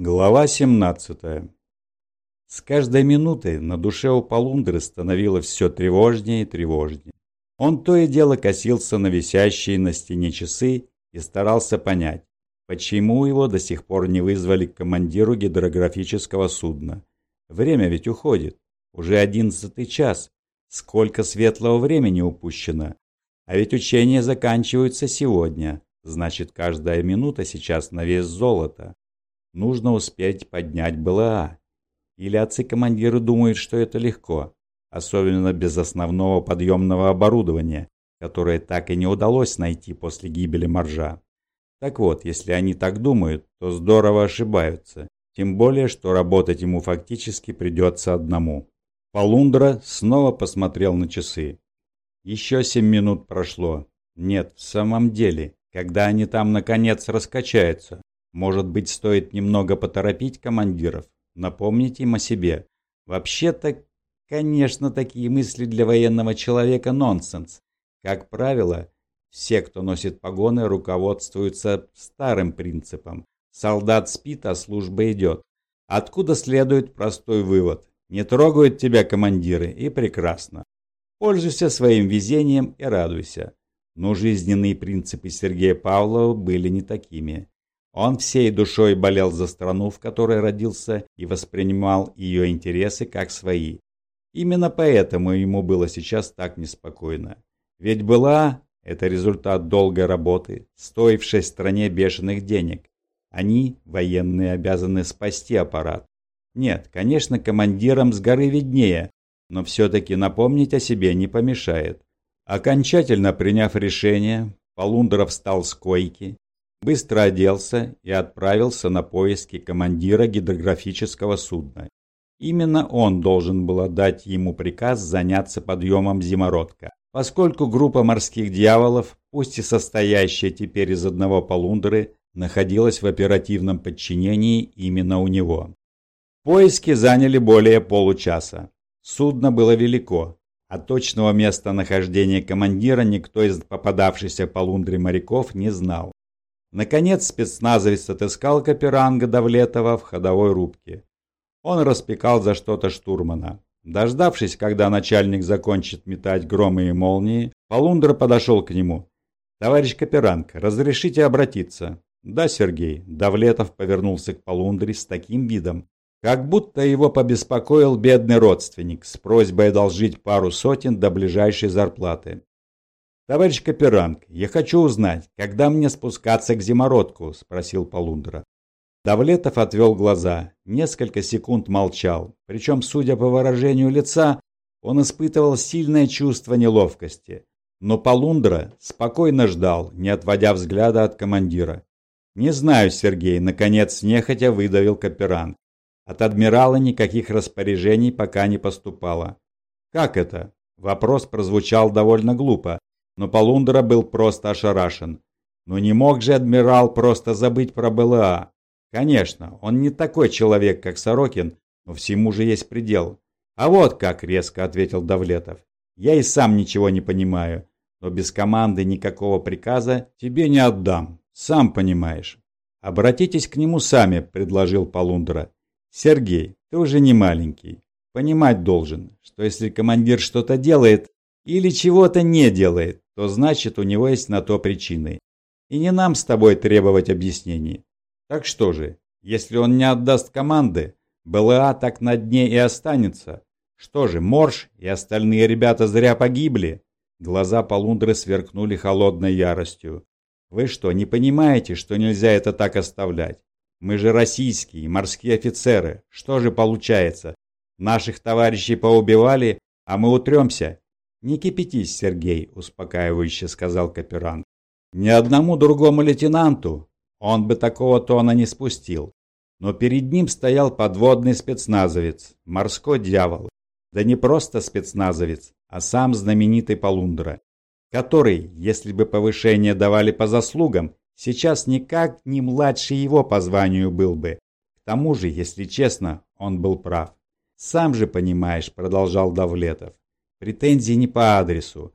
Глава 17 С каждой минутой на душе у Полундры становилось все тревожнее и тревожнее. Он то и дело косился на висящие на стене часы и старался понять, почему его до сих пор не вызвали к командиру гидрографического судна. Время ведь уходит. Уже одиннадцатый час. Сколько светлого времени упущено. А ведь учения заканчиваются сегодня. Значит, каждая минута сейчас на вес золота. Нужно успеть поднять БЛА. Или отцы-командиры думают, что это легко, особенно без основного подъемного оборудования, которое так и не удалось найти после гибели Моржа. Так вот, если они так думают, то здорово ошибаются, тем более, что работать ему фактически придется одному. Полундра снова посмотрел на часы. Еще семь минут прошло. Нет, в самом деле, когда они там наконец раскачаются, может быть, стоит немного поторопить командиров, напомнить им о себе. Вообще-то, конечно, такие мысли для военного человека нонсенс. Как правило, все, кто носит погоны, руководствуются старым принципом. Солдат спит, а служба идет. Откуда следует простой вывод. Не трогают тебя командиры, и прекрасно. Пользуйся своим везением и радуйся. Но жизненные принципы Сергея Павлова были не такими. Он всей душой болел за страну, в которой родился, и воспринимал ее интересы как свои. Именно поэтому ему было сейчас так неспокойно. Ведь была это результат долгой работы, стоившей стране бешеных денег. Они, военные, обязаны спасти аппарат. Нет, конечно, командирам с горы виднее, но все-таки напомнить о себе не помешает. Окончательно приняв решение, Полундеров встал с койки, быстро оделся и отправился на поиски командира гидрографического судна. Именно он должен был отдать ему приказ заняться подъемом зимородка, поскольку группа морских дьяволов, пусть и состоящая теперь из одного полундры, находилась в оперативном подчинении именно у него. Поиски заняли более получаса. Судно было велико, а точного местонахождения командира никто из попадавшихся по лундре моряков не знал. Наконец спецназовец отыскал Каперанга Давлетова в ходовой рубке. Он распекал за что-то штурмана. Дождавшись, когда начальник закончит метать громы и молнии, Полундра подошел к нему. «Товарищ Каперанг, разрешите обратиться?» «Да, Сергей». Давлетов повернулся к Полундре с таким видом, как будто его побеспокоил бедный родственник с просьбой одолжить пару сотен до ближайшей зарплаты. «Товарищ Каперанг, я хочу узнать, когда мне спускаться к зимородку?» – спросил Полундра. Давлетов отвел глаза, несколько секунд молчал, причем, судя по выражению лица, он испытывал сильное чувство неловкости. Но Полундра спокойно ждал, не отводя взгляда от командира. «Не знаю, Сергей», — наконец нехотя выдавил Каперанг. От адмирала никаких распоряжений пока не поступало. «Как это?» Вопрос прозвучал довольно глупо, но Полундра был просто ошарашен. Но не мог же адмирал просто забыть про БЛА. Конечно, он не такой человек, как Сорокин, но всему же есть предел. А вот как, резко ответил Давлетов. Я и сам ничего не понимаю, но без команды никакого приказа тебе не отдам, сам понимаешь. Обратитесь к нему сами, предложил Полундра. Сергей, ты уже не маленький. Понимать должен, что если командир что-то делает или чего-то не делает, то значит у него есть на то причины. И не нам с тобой требовать объяснений. Так что же, если он не отдаст команды, БЛА так на дне и останется. Что же, Морж и остальные ребята зря погибли? Глаза Полундры сверкнули холодной яростью. Вы что, не понимаете, что нельзя это так оставлять? Мы же российские, морские офицеры. Что же получается? Наших товарищей поубивали, а мы утремся «Не кипятись, Сергей», — успокаивающе сказал Каперанг. «Ни одному другому лейтенанту он бы такого тона не спустил. Но перед ним стоял подводный спецназовец, морской дьявол. Да не просто спецназовец, а сам знаменитый Полундра, который, если бы повышение давали по заслугам, сейчас никак не младше его по званию был бы. К тому же, если честно, он был прав. «Сам же понимаешь», — продолжал Давлетов, Претензии не по адресу.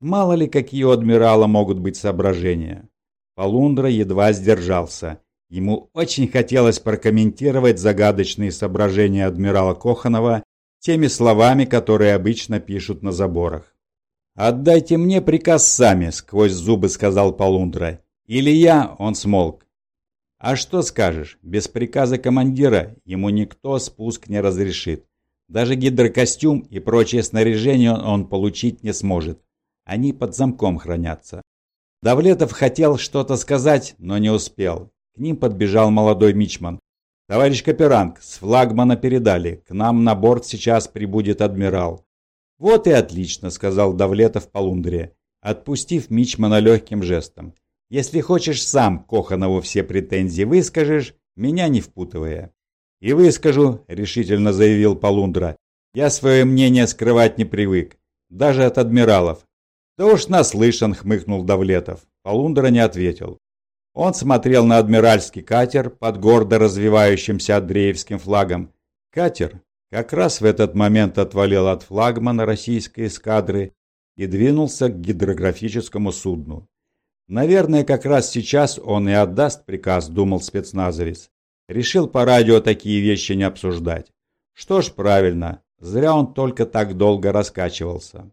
Мало ли какие у адмирала могут быть соображения. Полундра едва сдержался. Ему очень хотелось прокомментировать загадочные соображения адмирала Коханова теми словами, которые обычно пишут на заборах. «Отдайте мне приказ сами», — сквозь зубы сказал Полундра. «Или я», — он смолк. «А что скажешь? Без приказа командира ему никто спуск не разрешит. Даже гидрокостюм и прочее снаряжение он получить не сможет. Они под замком хранятся». Давлетов хотел что-то сказать, но не успел. К ним подбежал молодой мичман. «Товарищ Каперанг, с флагмана передали. К нам на борт сейчас прибудет адмирал». «Вот и отлично», — сказал Давлетов Полундре, отпустив мичмана легким жестом. «Если хочешь сам Коханову все претензии выскажешь, меня не впутывая». «И выскажу», — решительно заявил Полундра. «Я свое мнение скрывать не привык, даже от адмиралов». «Да уж наслышан», — хмыкнул Давлетов. Полундра не ответил. Он смотрел на адмиральский катер под гордо развивающимся Андреевским флагом. Катер как раз в этот момент отвалил от флагмана российской эскадры и двинулся к гидрографическому судну. Наверное, как раз сейчас он и отдаст приказ, думал спецназовец. Решил по радио такие вещи не обсуждать. Что ж, правильно, зря он только так долго раскачивался.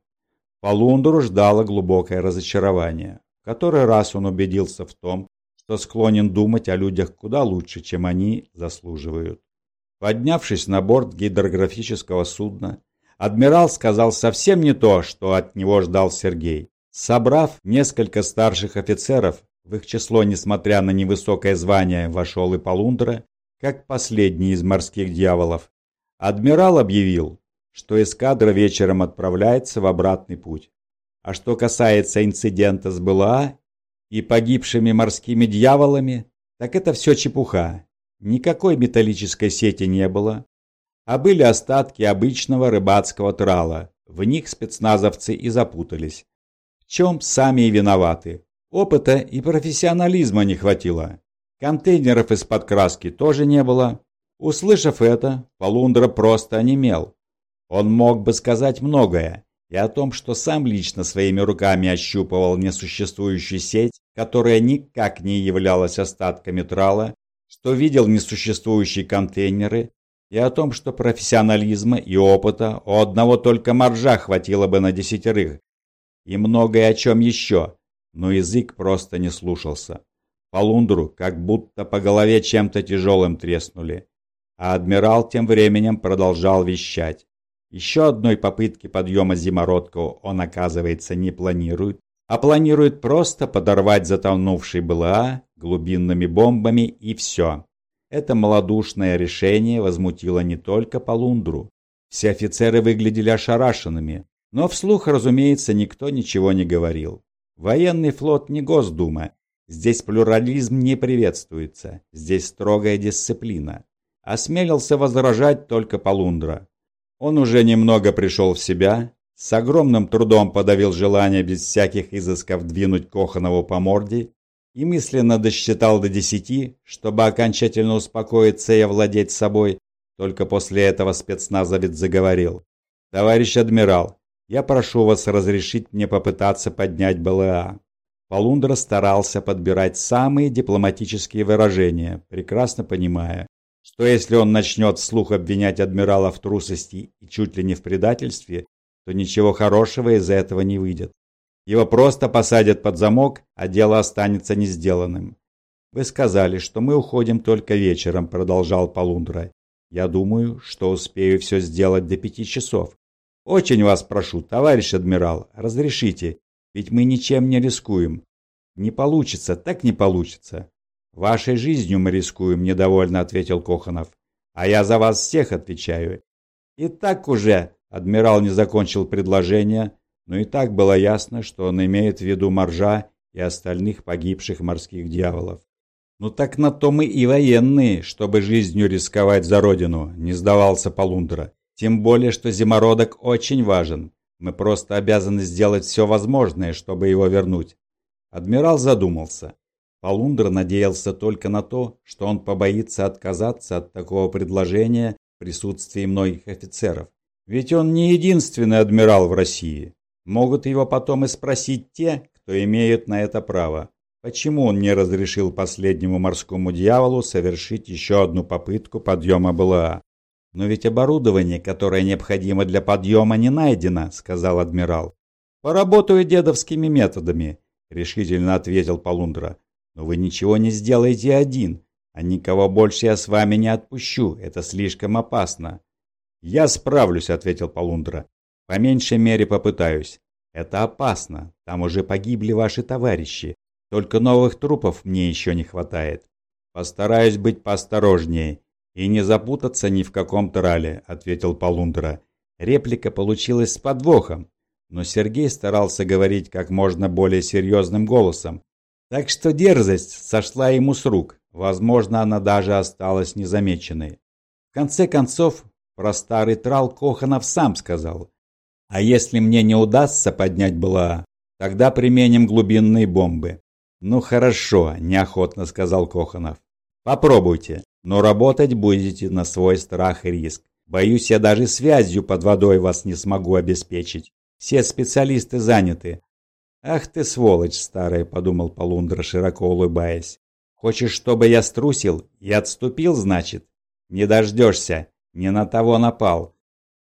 По Лундеру ждало глубокое разочарование. В который раз он убедился в том, что склонен думать о людях куда лучше, чем они заслуживают. Поднявшись на борт гидрографического судна, адмирал сказал совсем не то, что от него ждал Сергей. Собрав несколько старших офицеров, в их число, несмотря на невысокое звание, вошел и Полундра, как последний из морских дьяволов, адмирал объявил, что эскадра вечером отправляется в обратный путь. А что касается инцидента с БЛА и погибшими морскими дьяволами, так это все чепуха. Никакой металлической сети не было, а были остатки обычного рыбацкого трала. В них спецназовцы и запутались. В чем сами и виноваты. Опыта и профессионализма не хватило. Контейнеров из-под краски тоже не было. Услышав это, Полундра просто онемел. Он мог бы сказать многое, и о том, что сам лично своими руками ощупывал несуществующую сеть, которая никак не являлась остатками трала, что видел несуществующие контейнеры, и о том, что профессионализма и опыта у одного только моржа хватило бы на десятерых, и многое о чем еще, но язык просто не слушался. По лундру как будто по голове чем-то тяжелым треснули, а адмирал тем временем продолжал вещать. Еще одной попытки подъема зимородков он, оказывается, не планирует, а планирует просто подорвать затонувший БЛА глубинными бомбами и все. Это малодушное решение возмутило не только Полундру. Все офицеры выглядели ошарашенными, но вслух, разумеется, никто ничего не говорил. Военный флот не Госдума. Здесь плюрализм не приветствуется, здесь строгая дисциплина. Осмелился возражать только Полундра. Он уже немного пришел в себя, с огромным трудом подавил желание без всяких изысков двинуть Коханову по морде и мысленно досчитал до десяти, чтобы окончательно успокоиться и овладеть собой. Только после этого спецназовец заговорил. «Товарищ адмирал, я прошу вас разрешить мне попытаться поднять БЛА». Полундра старался подбирать самые дипломатические выражения, прекрасно понимая, что если он начнет вслух обвинять адмирала в трусости и чуть ли не в предательстве, то ничего хорошего из этого не выйдет. Его просто посадят под замок, а дело останется не сделанным. «Вы сказали, что мы уходим только вечером», — продолжал Полундра. «Я думаю, что успею все сделать до пяти часов. Очень вас прошу, товарищ адмирал, разрешите, ведь мы ничем не рискуем. Не получится, так не получится. «Вашей жизнью мы рискуем», – недовольно ответил Коханов. «А я за вас всех отвечаю». «И так уже», – адмирал не закончил предложение, но и так было ясно, что он имеет в виду моржа и остальных погибших морских дьяволов. «Ну так на то мы и военные, чтобы жизнью рисковать за родину», – не сдавался Полундра. «Тем более, что зимородок очень важен. Мы просто обязаны сделать все возможное, чтобы его вернуть». Адмирал задумался. Полундра надеялся только на то, что он побоится отказаться от такого предложения в присутствии многих офицеров. Ведь он не единственный адмирал в России. Могут его потом и спросить те, кто имеют на это право. почему он не разрешил последнему морскому дьяволу совершить еще одну попытку подъема БЛА. «Но ведь оборудование, которое необходимо для подъема, не найдено», — сказал адмирал. «Поработаю дедовскими методами», — решительно ответил Полундра. «Но вы ничего не сделаете один, а никого больше я с вами не отпущу, это слишком опасно». «Я справлюсь», — ответил Полундра. «По меньшей мере попытаюсь. Это опасно, там уже погибли ваши товарищи, только новых трупов мне еще не хватает. Постараюсь быть поосторожнее и не запутаться ни в каком трале», — ответил Полундра. Реплика получилась с подвохом, но Сергей старался говорить как можно более серьезным голосом. Так что дерзость сошла ему с рук, возможно, она даже осталась незамеченной. В конце концов, про старый трал Коханов сам сказал. А если мне не удастся поднять БЛА, тогда применим глубинные бомбы. Ну хорошо, неохотно сказал Коханов. Попробуйте, но работать будете на свой страх и риск. Боюсь, я даже связью под водой вас не смогу обеспечить. Все специалисты заняты. Ах ты сволочь старая, подумал Полундра, широко улыбаясь. Хочешь, чтобы я струсил и отступил, значит? Не дождешься, не на того напал.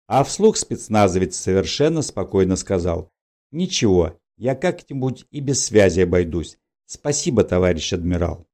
А вслух спецназовец совершенно спокойно сказал. Ничего, я как-нибудь и без связи обойдусь. Спасибо, товарищ адмирал.